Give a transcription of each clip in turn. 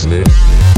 the mix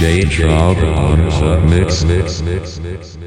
Drop on the mix mix mix mix.